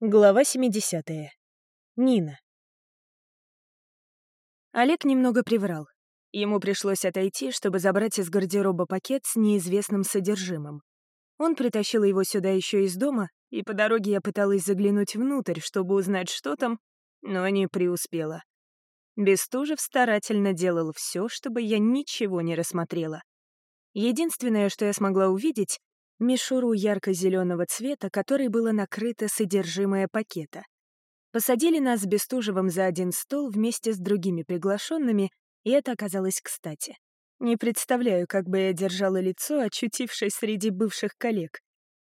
Глава 70. Нина. Олег немного приврал. Ему пришлось отойти, чтобы забрать из гардероба пакет с неизвестным содержимым. Он притащил его сюда еще из дома, и по дороге я пыталась заглянуть внутрь, чтобы узнать, что там, но не преуспела. Бестужев старательно делал все, чтобы я ничего не рассмотрела. Единственное, что я смогла увидеть, мишуру ярко-зеленого цвета, которой было накрыто содержимое пакета. Посадили нас с Бестужевым за один стол вместе с другими приглашенными, и это оказалось кстати. Не представляю, как бы я держала лицо, очутившись среди бывших коллег.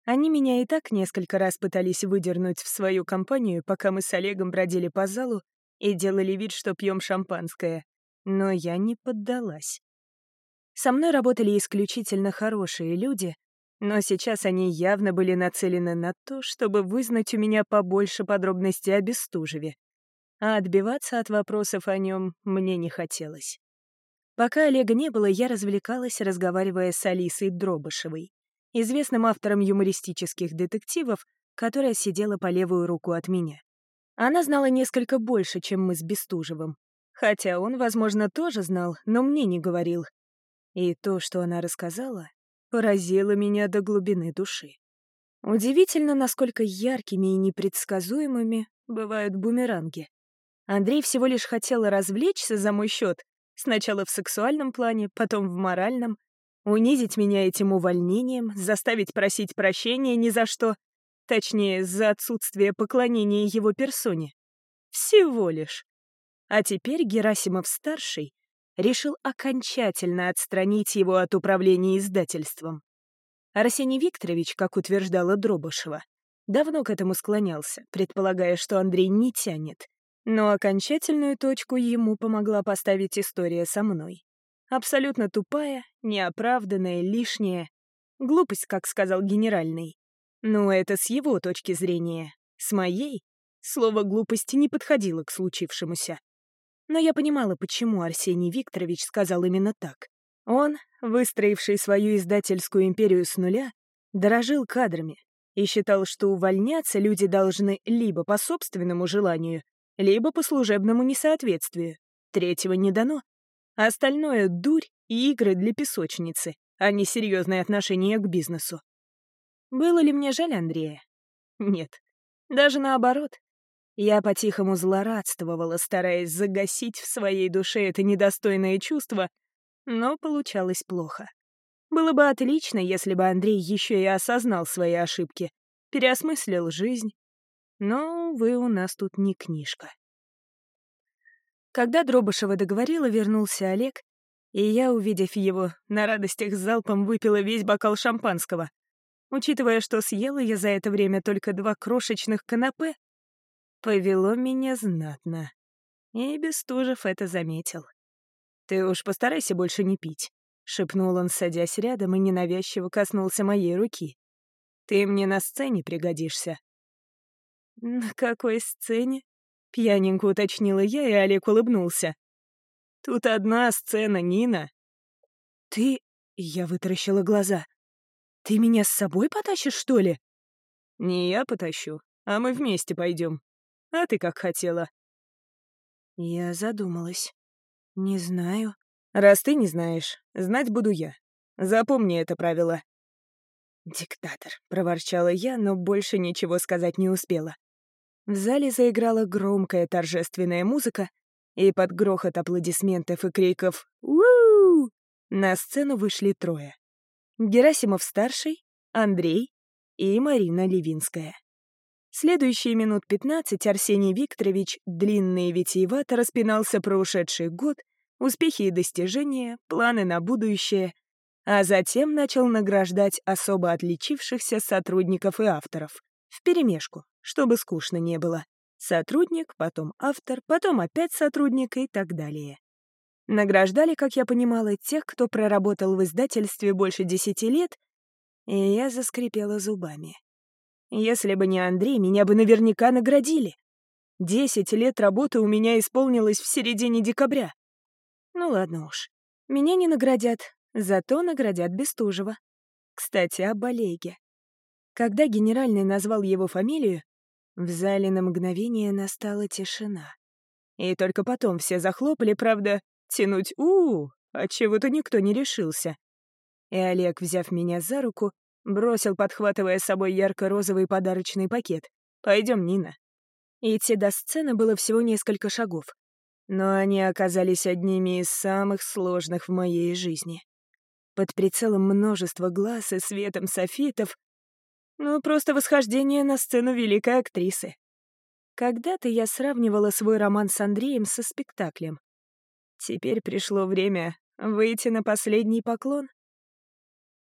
Они меня и так несколько раз пытались выдернуть в свою компанию, пока мы с Олегом бродили по залу и делали вид, что пьем шампанское. Но я не поддалась. Со мной работали исключительно хорошие люди, но сейчас они явно были нацелены на то, чтобы вызнать у меня побольше подробностей о Бестужеве. А отбиваться от вопросов о нем мне не хотелось. Пока Олега не было, я развлекалась, разговаривая с Алисой Дробышевой, известным автором юмористических детективов, которая сидела по левую руку от меня. Она знала несколько больше, чем мы с Бестужевым. Хотя он, возможно, тоже знал, но мне не говорил, и то, что она рассказала, поразило меня до глубины души. Удивительно, насколько яркими и непредсказуемыми бывают бумеранги. Андрей всего лишь хотел развлечься за мой счет, сначала в сексуальном плане, потом в моральном, унизить меня этим увольнением, заставить просить прощения ни за что, точнее, за отсутствие поклонения его персоне. Всего лишь. А теперь Герасимов-старший решил окончательно отстранить его от управления издательством. Арсений Викторович, как утверждала Дробышева, давно к этому склонялся, предполагая, что Андрей не тянет. Но окончательную точку ему помогла поставить история со мной. Абсолютно тупая, неоправданная, лишняя. Глупость, как сказал генеральный. Но это с его точки зрения. С моей слово «глупость» не подходило к случившемуся. Но я понимала, почему Арсений Викторович сказал именно так. Он, выстроивший свою издательскую империю с нуля, дорожил кадрами и считал, что увольняться люди должны либо по собственному желанию, либо по служебному несоответствию. Третьего не дано. Остальное — дурь и игры для песочницы, а не серьезное отношение к бизнесу. Было ли мне жаль Андрея? Нет. Даже наоборот. Я по-тихому злорадствовала, стараясь загасить в своей душе это недостойное чувство, но получалось плохо. Было бы отлично, если бы Андрей еще и осознал свои ошибки, переосмыслил жизнь. Но, вы у нас тут не книжка. Когда Дробышева договорила, вернулся Олег, и я, увидев его, на радостях залпом выпила весь бокал шампанского. Учитывая, что съела я за это время только два крошечных канапе, Повело меня знатно. И Бестужев это заметил. «Ты уж постарайся больше не пить», — шепнул он, садясь рядом и ненавязчиво коснулся моей руки. «Ты мне на сцене пригодишься». «На какой сцене?» — пьяненько уточнила я, и Олег улыбнулся. «Тут одна сцена, Нина». «Ты...» — я вытаращила глаза. «Ты меня с собой потащишь, что ли?» «Не я потащу, а мы вместе пойдем. А ты как хотела?» Я задумалась. «Не знаю». «Раз ты не знаешь, знать буду я. Запомни это правило». «Диктатор», — проворчала я, но больше ничего сказать не успела. В зале заиграла громкая торжественная музыка, и под грохот аплодисментов и криков «Уу!» на сцену вышли трое. Герасимов-старший, Андрей и Марина Левинская. Следующие минут пятнадцать Арсений Викторович длинно и витиевато распинался про ушедший год, успехи и достижения, планы на будущее, а затем начал награждать особо отличившихся сотрудников и авторов. Вперемешку, чтобы скучно не было. Сотрудник, потом автор, потом опять сотрудник и так далее. Награждали, как я понимала, тех, кто проработал в издательстве больше десяти лет, и я заскрипела зубами. Если бы не Андрей, меня бы наверняка наградили. Десять лет работы у меня исполнилось в середине декабря. Ну ладно уж. Меня не наградят, зато наградят Бестужева. Кстати, об Олеге. Когда генеральный назвал его фамилию, В зале на мгновение настала тишина. И только потом все захлопали, правда, тянуть «у-у», отчего-то никто не решился. И Олег, взяв меня за руку, бросил, подхватывая с собой ярко-розовый подарочный пакет. «Пойдем, Нина». Идти до сцены было всего несколько шагов. Но они оказались одними из самых сложных в моей жизни. Под прицелом множества глаз и светом софитов. Ну, просто восхождение на сцену великой актрисы. Когда-то я сравнивала свой роман с Андреем со спектаклем. Теперь пришло время выйти на последний поклон.